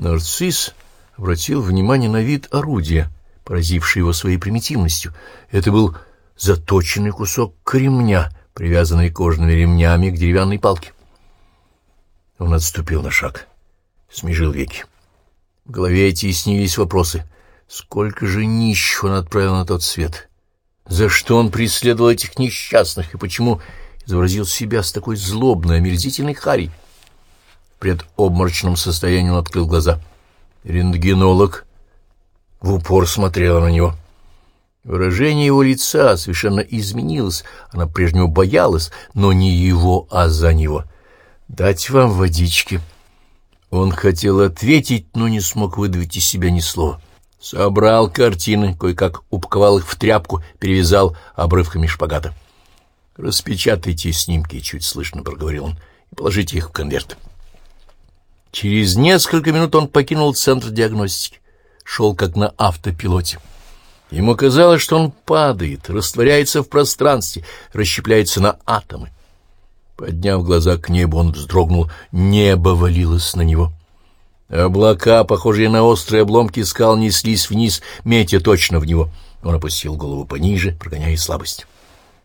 Нарцисс обратил внимание на вид орудия, поразивший его своей примитивностью. Это был заточенный кусок кремня, привязанный кожаными ремнями к деревянной палке. Он отступил на шаг, смежил веки. В голове эти снились вопросы. Сколько же нищих он отправил на тот свет? За что он преследовал этих несчастных и почему изобразил себя с такой злобной, омерзительной харей? Предобморочном состоянии он открыл глаза. Рентгенолог в упор смотрела на него. Выражение его лица совершенно изменилось. Она прежнему боялась, но не его, а за него. «Дать вам водички». Он хотел ответить, но не смог выдавить из себя ни слова. Собрал картины, кое-как упаковал их в тряпку, перевязал обрывками шпагата. «Распечатайте снимки», — чуть слышно проговорил он, — «и положите их в конверт». Через несколько минут он покинул центр диагностики, шел как на автопилоте. Ему казалось, что он падает, растворяется в пространстве, расщепляется на атомы. Подняв глаза к небу, он вздрогнул, небо валилось на него. Облака, похожие на острые обломки скал, неслись вниз, метя точно в него. Он опустил голову пониже, прогоняя слабость.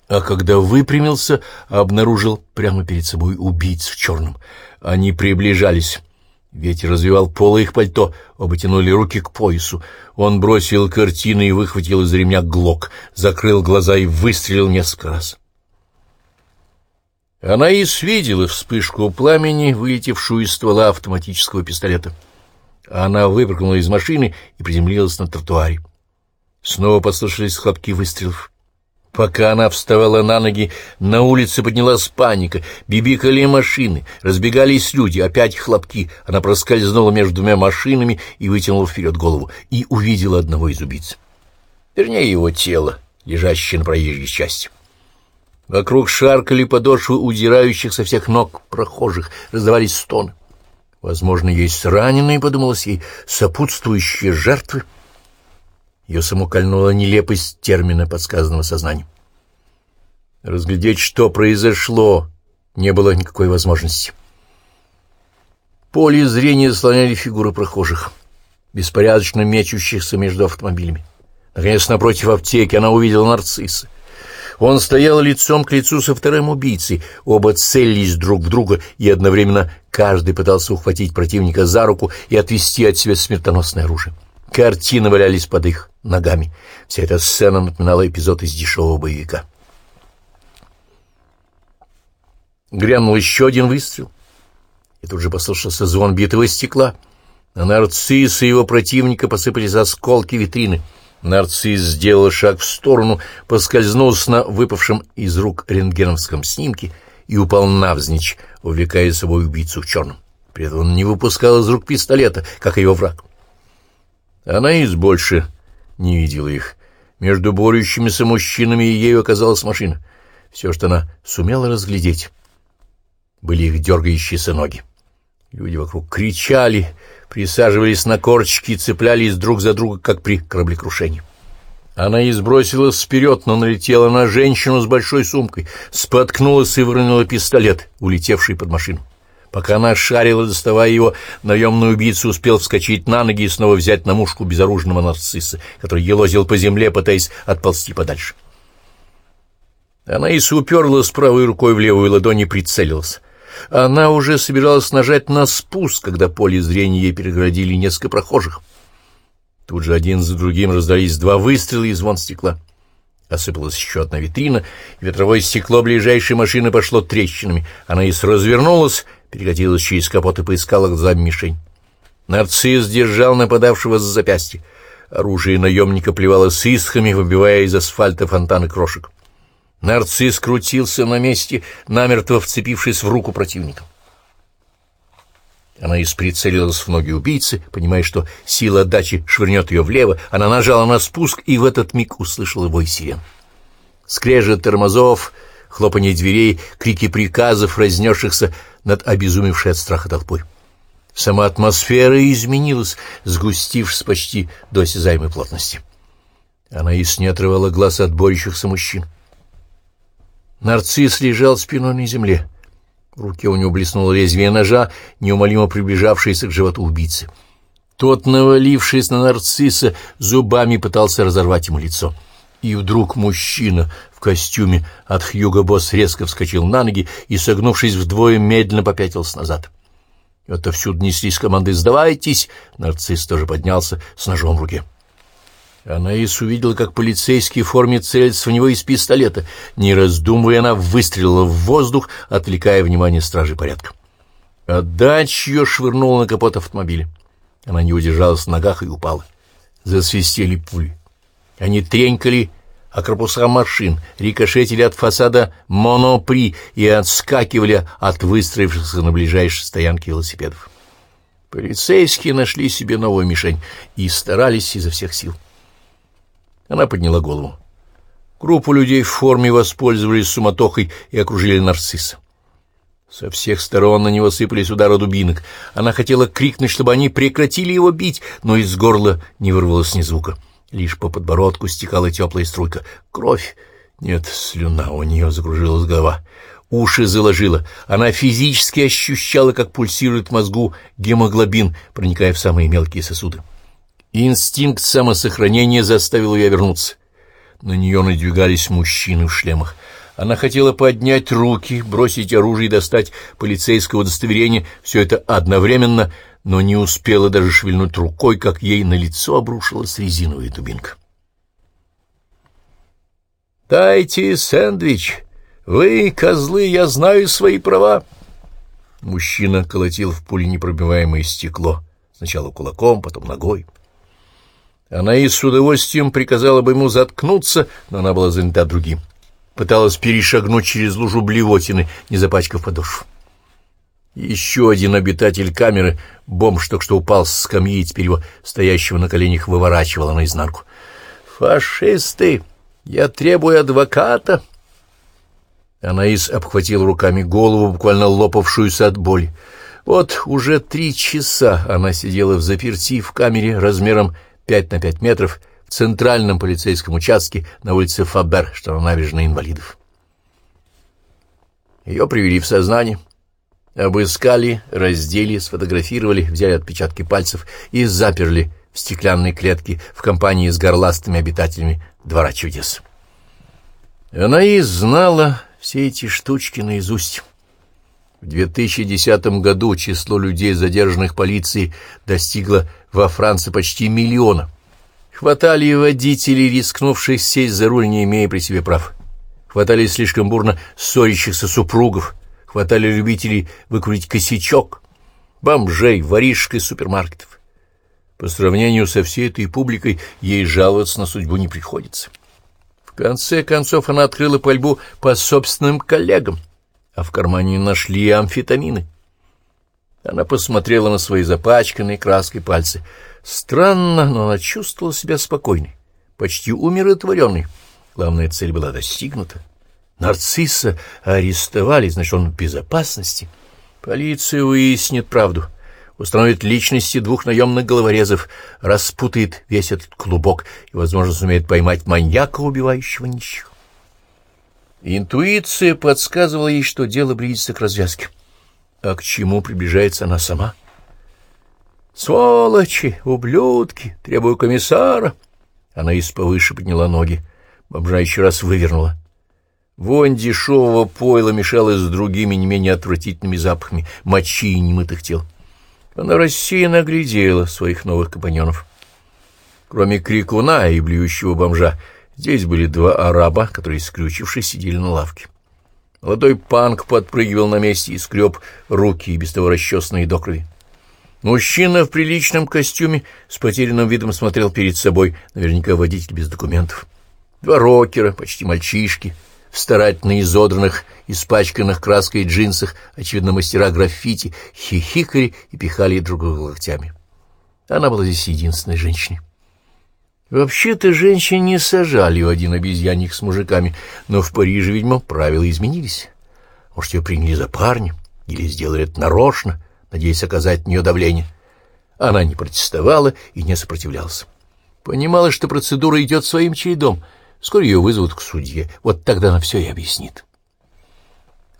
А когда выпрямился, обнаружил прямо перед собой убийц в черном. Они приближались. Ветер развивал полы их пальто, оба тянули руки к поясу. Он бросил картины и выхватил из ремня глок, закрыл глаза и выстрелил несколько раз. Она и видела вспышку пламени, вылетевшую из ствола автоматического пистолета. Она выпрыгнула из машины и приземлилась на тротуаре. Снова послышались хлопки выстрелов. Пока она вставала на ноги, на улице поднялась паника, бибикали машины, разбегались люди, опять хлопки. Она проскользнула между двумя машинами и вытянула вперед голову, и увидела одного из убийц. Вернее, его тело, лежащее на проезжей части. Вокруг шаркали подошвы удирающих со всех ног прохожих, раздавались стоны. Возможно, есть раненые, подумалось ей, сопутствующие жертвы. Ее саму кольнула нелепость термина подсказанного сознанием. Разглядеть, что произошло, не было никакой возможности. Поле зрения слоняли фигуры прохожих, беспорядочно мечущихся между автомобилями. Наконец, напротив аптеки она увидела нарцисса. Он стоял лицом к лицу со вторым убийцей, оба целились друг в друга, и одновременно каждый пытался ухватить противника за руку и отвести от себя смертоносное оружие. Картины валялись под их ногами. Вся эта сцена напоминала эпизод из дешевого боевика. Грянул еще один выстрел, и тут же послышался звон битого стекла. На нарцисса его противника посыпались осколки витрины. Нарцисс сделал шаг в сторону, поскользнулся на выпавшем из рук рентгеновском снимке и упал навзничь, увлекая с собой убийцу в черном. При этом он не выпускал из рук пистолета, как его враг. Анаис больше не видела их. Между борющимися мужчинами и ею оказалась машина. Все, что она сумела разглядеть, были их дергающиеся ноги. Люди вокруг кричали, присаживались на корчики и цеплялись друг за друга, как при кораблекрушении. Она избросилась вперед, но налетела на женщину с большой сумкой, споткнулась и выронила пистолет, улетевший под машину. Пока она шарила, доставая его, наемный убийца успел вскочить на ноги и снова взять на мушку безоружного нарцисса, который елозил по земле, пытаясь отползти подальше. Она и уперлась правой рукой в левую ладонь и прицелилась. Она уже собиралась нажать на спуск, когда поле зрения ей перегородили несколько прохожих. Тут же один за другим раздались два выстрела и звон стекла. Осыпалась еще одна витрина, и ветровое стекло ближайшей машины пошло трещинами. Она и развернулась, перекатилась через капот и поискала глазами мишень. Нарцисс держал нападавшего за запястье. Оружие наемника плевало с искрами, выбивая из асфальта фонтаны крошек. Нарцисс крутился на месте, намертво вцепившись в руку противника. Она и прицелилась в ноги убийцы, понимая, что сила отдачи швырнет ее влево. Она нажала на спуск и в этот миг услышала бой сирен. Скрежет тормозов, хлопанье дверей, крики приказов, разнесшихся над обезумевшей от страха толпой. Сама атмосфера изменилась, сгустившись почти до осязаемой плотности. Она и не отрывала глаз от борющихся мужчин. Нарцисс лежал спиной на земле. В руке у него блеснуло лезвие ножа, неумолимо приближавшееся к животу убийцы. Тот, навалившись на нарцисса, зубами пытался разорвать ему лицо. И вдруг мужчина в костюме от Хьюго Босс резко вскочил на ноги и, согнувшись вдвое, медленно попятился назад. Отовсюду неслись команды «Сдавайтесь!» Нарцисс тоже поднялся с ножом в руке. Анаис увидела, как полицейский в форме целится в него из пистолета. Не раздумывая, она выстрелила в воздух, отвлекая внимание стражи порядка. Отдач ее швырнула на капот автомобиля. Она не удержалась в ногах и упала. Засвистели пули. Они тренькали о корпуса машин, рикошетили от фасада монопри и отскакивали от выстроившихся на ближайшей стоянке велосипедов. Полицейские нашли себе новую мишень и старались изо всех сил. Она подняла голову. Группу людей в форме воспользовались суматохой и окружили нарцисса. Со всех сторон на него сыпались удары дубинок. Она хотела крикнуть, чтобы они прекратили его бить, но из горла не вырвалось ни звука. Лишь по подбородку стекала теплая струйка. Кровь. Нет, слюна у нее закружилась голова. Уши заложила. Она физически ощущала, как пульсирует в мозгу гемоглобин, проникая в самые мелкие сосуды. Инстинкт самосохранения заставил ее вернуться. На нее надвигались мужчины в шлемах. Она хотела поднять руки, бросить оружие и достать полицейское удостоверение, все это одновременно, но не успела даже шевельнуть рукой, как ей на лицо обрушилась резиновая дубинка. «Дайте сэндвич! Вы, козлы, я знаю свои права!» Мужчина колотил в пуленепробиваемое стекло, сначала кулаком, потом ногой. Она и с удовольствием приказала бы ему заткнуться, но она была занята другим. Пыталась перешагнуть через лужу блевотины, не запачкав подошву. Еще один обитатель камеры, бомж только что упал с скамьи, и теперь его стоящего на коленях выворачивала наизнанку. «Фашисты! Я требую адвоката!» Анаис обхватил руками голову, буквально лопавшуюся от боли. Вот уже три часа она сидела в заперти в камере размером пять на пять метров в центральном полицейском участке на улице Фабер, что на набережной инвалидов. Ее привели в сознание, обыскали, раздели, сфотографировали, взяли отпечатки пальцев и заперли в стеклянной клетке в компании с горластыми обитателями двора чудес. Она и знала все эти штучки наизусть. В 2010 году число людей, задержанных полицией, достигло во Франции почти миллиона. Хватали водителей, рискнувших сесть за руль, не имея при себе прав. Хватали слишком бурно ссорящихся супругов. Хватали любителей выкрутить косячок. Бомжей, воришек из супермаркетов. По сравнению со всей этой публикой ей жаловаться на судьбу не приходится. В конце концов она открыла пальбу по собственным коллегам, а в кармане нашли амфетамины. Она посмотрела на свои запачканные краской пальцы. Странно, но она чувствовала себя спокойной, почти умиротворенной. Главная цель была достигнута. Нарцисса арестовали, значит, он в безопасности. Полиция выяснит правду, установит личности двух наемных головорезов, распутает весь этот клубок и, возможно, сумеет поймать маньяка, убивающего нищих. Интуиция подсказывала ей, что дело близится к развязке. А к чему приближается она сама? «Сволочи! Ублюдки! Требую комиссара!» Она из повыше подняла ноги. Бомжа еще раз вывернула. Вонь дешевого пойла мешалась с другими не менее отвратительными запахами мочи и немытых тел. Она рассеянно оглядела своих новых компаньонов. Кроме крикуна и блюющего бомжа, здесь были два араба, которые, скрючившись, сидели на лавке. Молодой панк подпрыгивал на месте и скреб руки, и без того расчесанные до крови. Мужчина в приличном костюме с потерянным видом смотрел перед собой, наверняка водитель без документов. Два рокера, почти мальчишки, в старательно изодранных, испачканных краской джинсах, очевидно, мастера граффити, хихикали и пихали друг друга локтями. Она была здесь единственной женщиной. Вообще-то женщин не сажали у один обезьянник с мужиками, но в Париже, видимо, правила изменились. Может, ее приняли за парня или сделали это нарочно, надеясь оказать на нее давление. Она не протестовала и не сопротивлялась. Понимала, что процедура идет своим чередом. Вскоре ее вызовут к судье. Вот тогда она все и объяснит.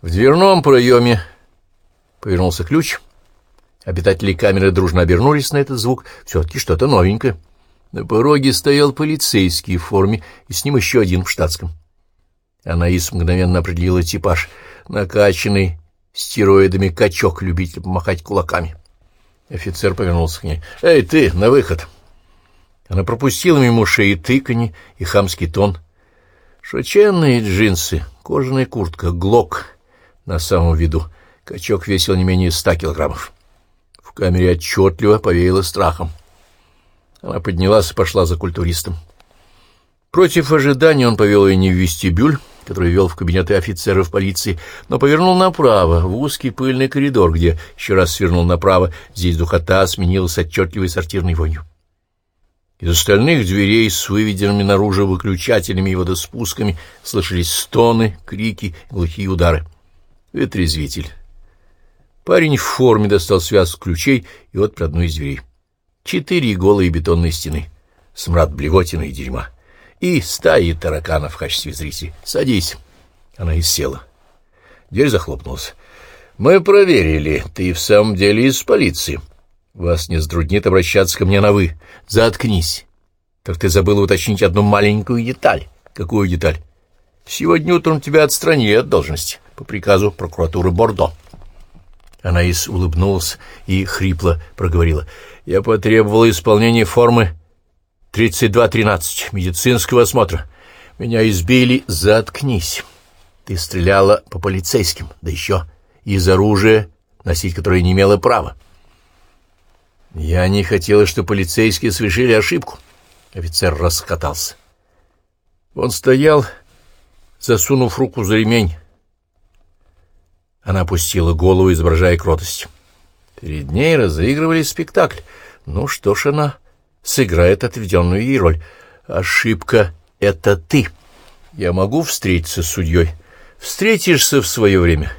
В дверном проеме повернулся ключ. Обитатели камеры дружно обернулись на этот звук. Все-таки что-то новенькое. На пороге стоял полицейский в форме, и с ним еще один в штатском. Анаис мгновенно определила типаж. Накачанный стероидами качок, любитель помахать кулаками. Офицер повернулся к ней. «Эй, ты, на выход!» Она пропустила мимо шеи тыканье и хамский тон. Шоченные джинсы, кожаная куртка, глок на самом виду. Качок весил не менее ста килограммов. В камере отчетливо повеяло страхом. Она поднялась и пошла за культуристом. Против ожидания он повел ее не в вестибюль, который вел в кабинеты офицеров полиции, но повернул направо, в узкий пыльный коридор, где еще раз свернул направо, здесь духота сменилась отчетливой сортирной вонью. Из остальных дверей с выведенными наружу выключателями и водоспусками слышались стоны, крики, глухие удары. Ветрезвитель. Парень в форме достал связку ключей и отпер одну из дверей. Четыре голые бетонные стены, смрад блевотины и дерьма. И стаи тараканов в качестве зрителей. «Садись». Она и села. Дверь захлопнулась. «Мы проверили. Ты в самом деле из полиции. Вас не затруднит обращаться ко мне на «вы». Заткнись. Так ты забыл уточнить одну маленькую деталь. Какую деталь? Сегодня утром тебя отстранили от должности по приказу прокуратуры Бордо. Анаис улыбнулась и хрипло проговорила. «Я потребовала исполнения формы 3213 медицинского осмотра. Меня избили. Заткнись. Ты стреляла по полицейским, да еще из оружия, носить которое не имела права. Я не хотела, чтобы полицейские совершили ошибку». Офицер раскатался. Он стоял, засунув руку за ремень, она опустила голову, изображая кротость. Перед ней разыгрывали спектакль. Ну что ж, она сыграет отведенную ей роль. Ошибка — это ты. Я могу встретиться с судьей. Встретишься в свое время.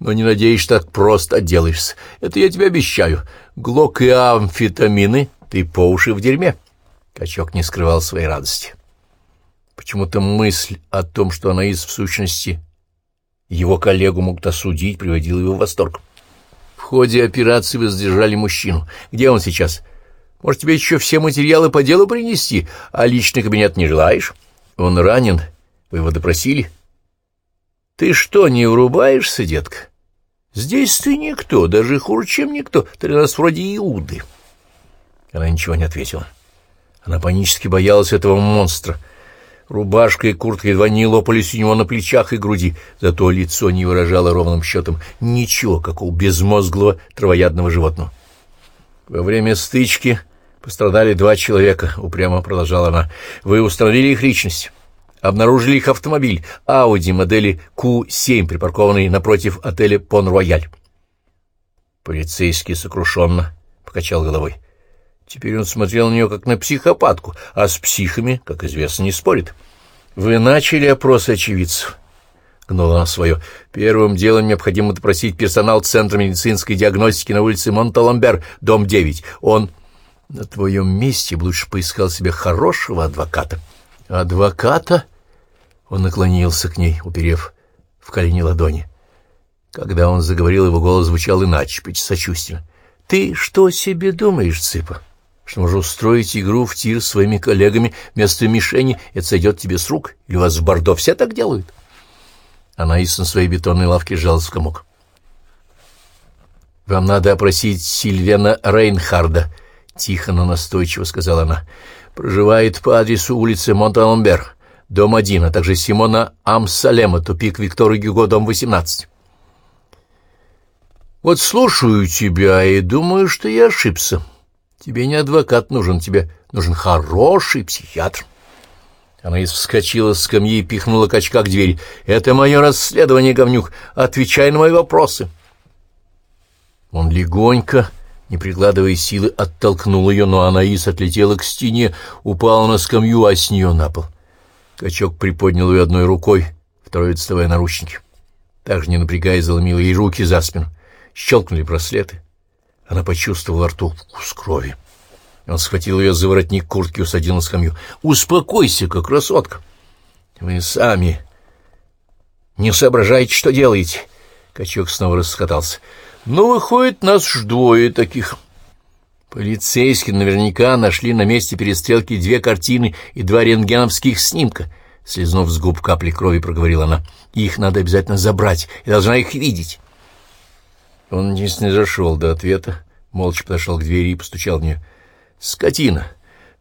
Но не надеюсь, так просто отделаешься. Это я тебе обещаю. Глок и амфетамины ты по уши в дерьме. Качок не скрывал своей радости. Почему-то мысль о том, что она из в сущности его коллегу могут осудить, приводил его в восторг. Ходе операции вы задержали мужчину. Где он сейчас? Может, тебе еще все материалы по делу принести, а личный кабинет не желаешь? Он ранен. Вы его допросили? Ты что, не врубаешься, детка? Здесь ты никто, даже хуже, чем никто. Ты у нас вроде Иуды. Она ничего не ответила. Она панически боялась этого монстра — Рубашка и куртка едва не лопались у него на плечах и груди, зато лицо не выражало ровным счетом ничего, как у безмозглого травоядного животного. Во время стычки пострадали два человека, упрямо продолжала она. Вы установили их личность, обнаружили их автомобиль, Ауди модели Q7, припаркованный напротив отеля Пон-Рояль. Полицейский сокрушенно покачал головой. Теперь он смотрел на нее как на психопатку, а с психами, как известно, не спорит. «Вы начали опрос очевидцев?» — гнула она свое. «Первым делом необходимо допросить персонал Центра медицинской диагностики на улице Монталамбер, дом 9. Он на твоем месте лучше поискал себе хорошего адвоката». «Адвоката?» Он наклонился к ней, уперев в колени ладони. Когда он заговорил, его голос звучал иначе, почти сочувственно. «Ты что себе думаешь, Цыпа?» Что можно устроить игру в тир своими коллегами вместо мишени, это сойдет тебе с рук, или у вас в Бордо все так делают? Анаис на своей бетонной лавке сжалась в комок. «Вам надо опросить Сильвена Рейнхарда», — тихо, но настойчиво сказала она. «Проживает по адресу улицы Монталамбер, дом 1, а также Симона Амсалема, тупик Виктора Гюго, дом 18». «Вот слушаю тебя и думаю, что я ошибся». Тебе не адвокат нужен, тебе нужен хороший психиатр. Она вскочила с скамьи и пихнула качка к двери. «Это мое расследование, говнюк. Отвечай на мои вопросы». Он легонько, не прикладывая силы, оттолкнул ее, но Анаис отлетела к стене, упала на скамью, а с нее на пол. Качок приподнял ее одной рукой, второй отставая наручники. Также, не напрягая, заломил ей руки за спину. Щелкнули браслеты. Она почувствовала во рту вкус крови. Он схватил ее за воротник куртки и усадил на скамью. «Успокойся-ка, красотка! Вы сами не соображаете, что делаете!» Качок снова расхотался. Ну, выходит, нас ж двое таких. Полицейские наверняка нашли на месте перестрелки две картины и два рентгеновских снимка. Слизнув с губ капли крови, проговорила она. Их надо обязательно забрать, я должна их видеть. Он не снизошел до ответа, молча подошел к двери и постучал в нее. «Скотина!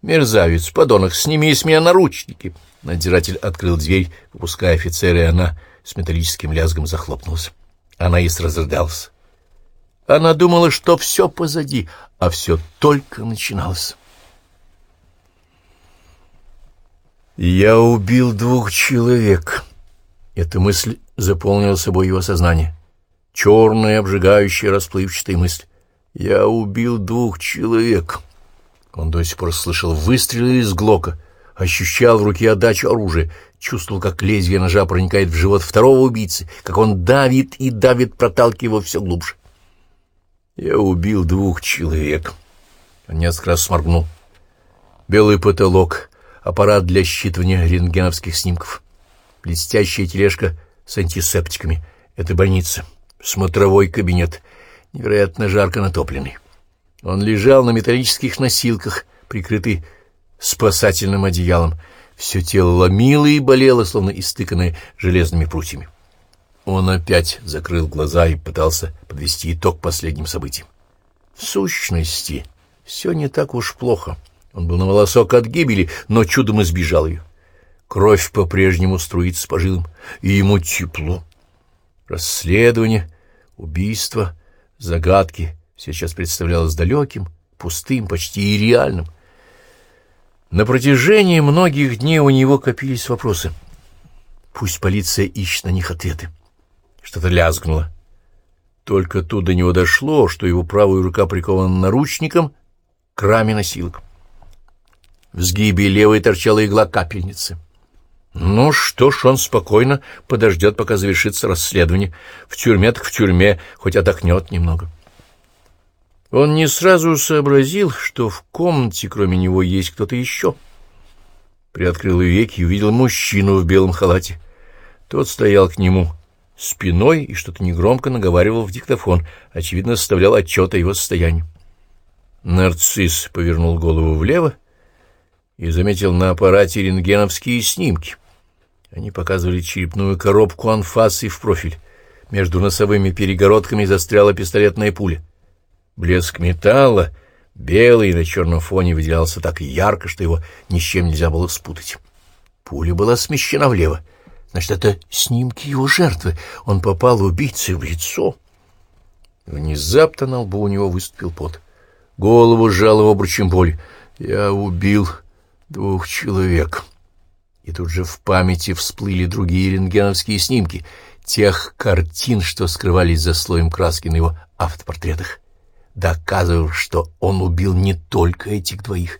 Мерзавец! Подонок! Сними с меня наручники!» Надзиратель открыл дверь, выпуская офицера, и она с металлическим лязгом захлопнулась. Анаис разрыдался. Она думала, что все позади, а все только начиналось. «Я убил двух человек». Эта мысль заполнила собой его сознание. Черная, обжигающая, расплывчатая мысль. «Я убил двух человек». Он до сих пор слышал выстрелы из глока, ощущал в руке отдачу оружия, чувствовал, как лезвие ножа проникает в живот второго убийцы, как он давит и давит, проталкивая его все глубже. Я убил двух человек. Он несколько раз сморгнул. Белый потолок, аппарат для считывания рентгеновских снимков, блестящая тележка с антисептиками. Это больница, смотровой кабинет, невероятно жарко натопленный. Он лежал на металлических носилках, прикрытый спасательным одеялом. Все тело ломило и болело, словно истыканное железными прутьями. Он опять закрыл глаза и пытался подвести итог последним событиям. В сущности, все не так уж плохо. Он был на волосок от гибели, но чудом избежал ее. Кровь по-прежнему струится по жилам, и ему тепло. Расследование, убийство, загадки сейчас представлялось далеким, пустым, почти ирреальным. На протяжении многих дней у него копились вопросы. Пусть полиция ищет на них ответы. Что-то лязгнуло. Только тут до него дошло, что его правая рука прикована наручником к раме носилок. В сгибе левой торчала игла капельницы. Ну что ж, он спокойно подождет, пока завершится расследование. В тюрьме так в тюрьме, хоть отдохнет немного. Он не сразу сообразил, что в комнате кроме него есть кто-то еще. Приоткрыл веки и увидел мужчину в белом халате. Тот стоял к нему спиной и что-то негромко наговаривал в диктофон, очевидно, составлял отчет о его состоянии. Нарцисс повернул голову влево и заметил на аппарате рентгеновские снимки. Они показывали черепную коробку анфасы в профиль. Между носовыми перегородками застряла пистолетная пуля. Блеск металла, белый на черном фоне, выделялся так ярко, что его ни с чем нельзя было спутать. Пуля была смещена влево. Значит, это снимки его жертвы. Он попал убийце в лицо. Внезапно на лбу у него выступил пот. Голову сжал обручем боль. Я убил двух человек. И тут же в памяти всплыли другие рентгеновские снимки тех картин, что скрывались за слоем краски на его автопортретах, доказывая, что он убил не только этих двоих.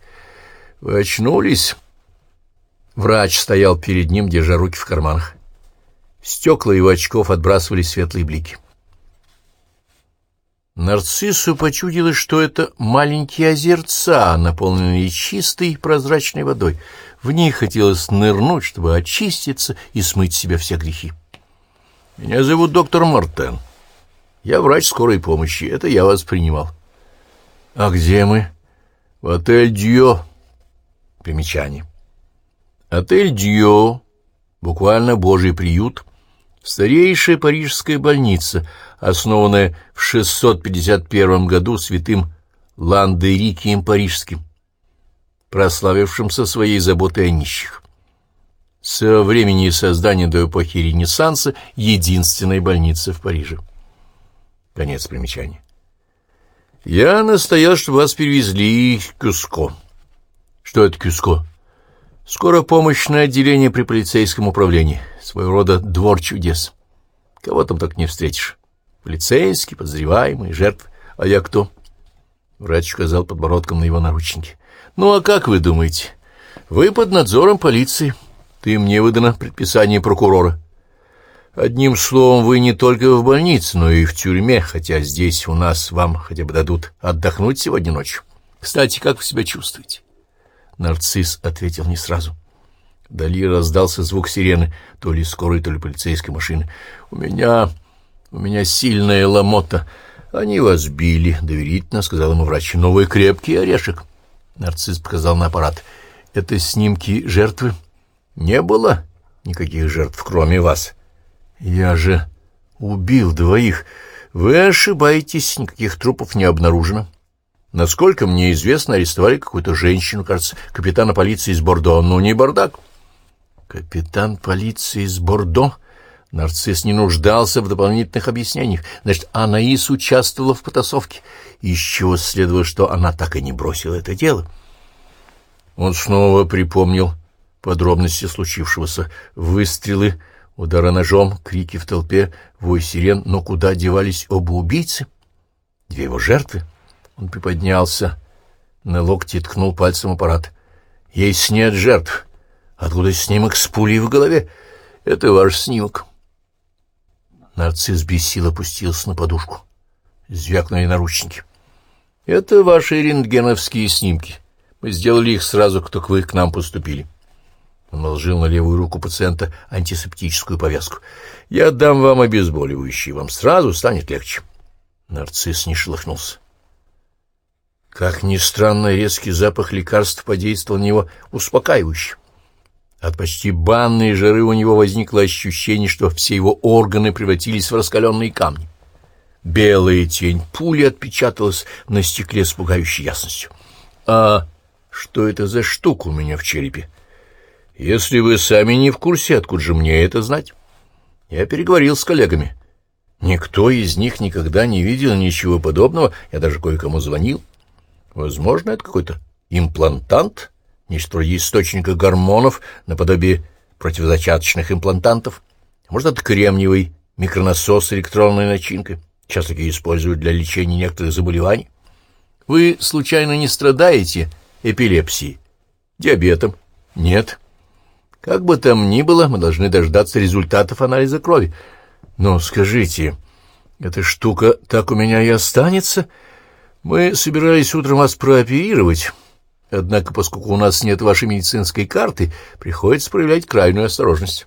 Вы очнулись? Врач стоял перед ним, держа руки в карманах. Стекла его очков отбрасывали светлые блики. Нарциссу почудилось, что это маленькие озерца, наполненные чистой прозрачной водой. В них хотелось нырнуть, чтобы очиститься и смыть с себя все грехи. «Меня зовут доктор Мартен. Я врач скорой помощи. Это я вас принимал». «А где мы?» «В отель Дьо». Примечание. Отель Дьо, буквально божий приют, старейшая парижская больница, основанная в 651 году святым Ландерикием Парижским, прославившимся своей заботой о нищих. Со времени создания до эпохи Ренессанса единственная больница в Париже. Конец примечания. Я настоял, чтобы вас перевезли в Кюско. Что это Кюско? Скоропомощное отделение при полицейском управлении. Своего рода двор чудес. Кого там так не встретишь? Полицейский, подозреваемый, жертв. А я кто? Врач указал подбородком на его наручники. Ну, а как вы думаете? Вы под надзором полиции. Ты мне выдано предписание прокурора. Одним словом, вы не только в больнице, но и в тюрьме, хотя здесь у нас вам хотя бы дадут отдохнуть сегодня ночью. Кстати, как вы себя чувствуете? Нарцисс ответил не сразу. Вдали раздался звук сирены, то ли скорой, то ли полицейской машины. «У меня... у меня сильная ломота. «Они вас били», — доверительно сказал ему врач. «Новый крепкий орешек». Нарцисс показал на аппарат. «Это снимки жертвы?» «Не было никаких жертв, кроме вас». «Я же убил двоих. Вы ошибаетесь, никаких трупов не обнаружено». Насколько мне известно, арестовали какую-то женщину, кажется, капитана полиции из Бордо, но не бардак. Капитан полиции из Бордо? Нарцисс не нуждался в дополнительных объяснениях. Значит, Анаис участвовала в потасовке, из чего следовало, что она так и не бросила это дело. Он снова припомнил подробности случившегося. Выстрелы, удары ножом, крики в толпе, вой сирен, но куда девались оба убийцы? Две его жертвы? Он приподнялся, на локти ткнул пальцем аппарат. Есть нет жертв. Откуда снимок с пулей в голове? Это ваш снимок. Нарцисс без сил опустился на подушку. Звякнули наручники. «Это ваши рентгеновские снимки. Мы сделали их сразу, как только вы к нам поступили». Он наложил на левую руку пациента антисептическую повязку. «Я дам вам обезболивающее, вам сразу станет легче». Нарцисс не шелохнулся. Как ни странно, резкий запах лекарств подействовал на него успокаивающе. От почти банной жары у него возникло ощущение, что все его органы превратились в раскаленные камни. Белая тень пули отпечаталась на стекле с пугающей ясностью. «А что это за штука у меня в черепе? Если вы сами не в курсе, откуда же мне это знать?» Я переговорил с коллегами. Никто из них никогда не видел ничего подобного, я даже кое-кому звонил. Возможно, это какой-то имплантант, нечто вроде источника гормонов, наподобие противозачаточных имплантантов. Может, это кремниевый микронасос с электронной начинкой. Сейчас такие используют для лечения некоторых заболеваний. Вы, случайно, не страдаете эпилепсией? Диабетом? Нет. Как бы там ни было, мы должны дождаться результатов анализа крови. Но скажите, эта штука так у меня и останется? Мы собирались утром вас прооперировать, Однако, поскольку у нас нет вашей медицинской карты, приходится проявлять крайнюю осторожность.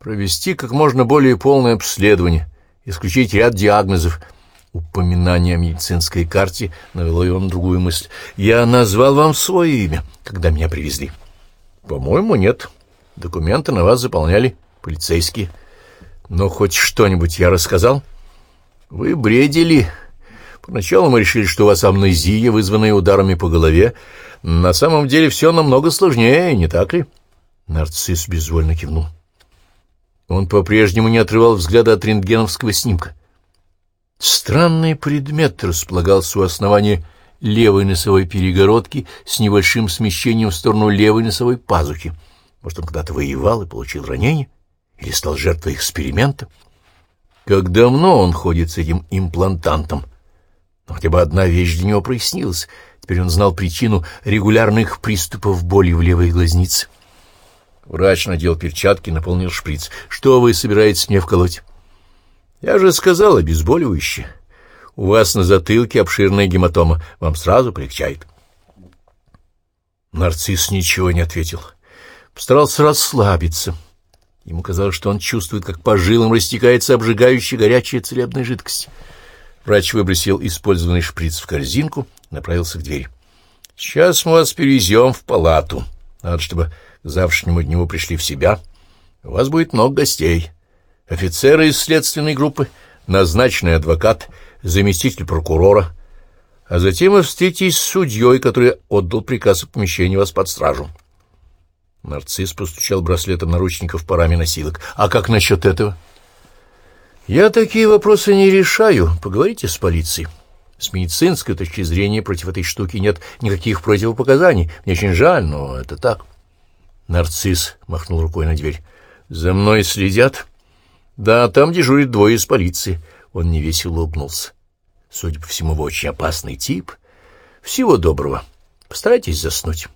Провести как можно более полное обследование, исключить ряд диагнозов. Упоминание о медицинской карте навело его на другую мысль. Я назвал вам свое имя, когда меня привезли. По-моему, нет. Документы на вас заполняли полицейские. Но хоть что-нибудь я рассказал? Вы бредили, Поначалу мы решили, что у вас амнезия, вызванная ударами по голове. На самом деле все намного сложнее, не так ли?» Нарцисс безвольно кивнул. Он по-прежнему не отрывал взгляда от рентгеновского снимка. Странный предмет располагался у основания левой носовой перегородки с небольшим смещением в сторону левой носовой пазухи. Может, он когда-то воевал и получил ранение? Или стал жертвой эксперимента? Как давно он ходит с этим имплантантом? Но хотя бы одна вещь для него прояснилась. Теперь он знал причину регулярных приступов боли в левой глазнице. Врач надел перчатки, наполнил шприц. «Что вы собираетесь мне вколоть?» «Я же сказал, обезболивающее. У вас на затылке обширная гематома. Вам сразу полегчает». Нарцисс ничего не ответил. Постарался расслабиться. Ему казалось, что он чувствует, как по жилам растекается обжигающая горячая целебная жидкость. Врач выбросил использованный шприц в корзинку и направился к двери. — Сейчас мы вас перевезем в палату. Надо, чтобы к завтрашнему дню пришли в себя. У вас будет много гостей. Офицеры из следственной группы, назначенный адвокат, заместитель прокурора. А затем вы встретитесь с судьей, который отдал приказ о помещении вас под стражу. Нарцисс постучал браслетом наручников по раме носилок. — А как насчет этого? — я такие вопросы не решаю. Поговорите с полицией. С медицинской точки зрения против этой штуки нет никаких противопоказаний. Мне очень жаль, но это так. Нарцисс махнул рукой на дверь. За мной следят? Да, там дежурит двое из полиции. Он невесело улыбнулся. Судя по всему, вы очень опасный тип. Всего доброго. Постарайтесь заснуть.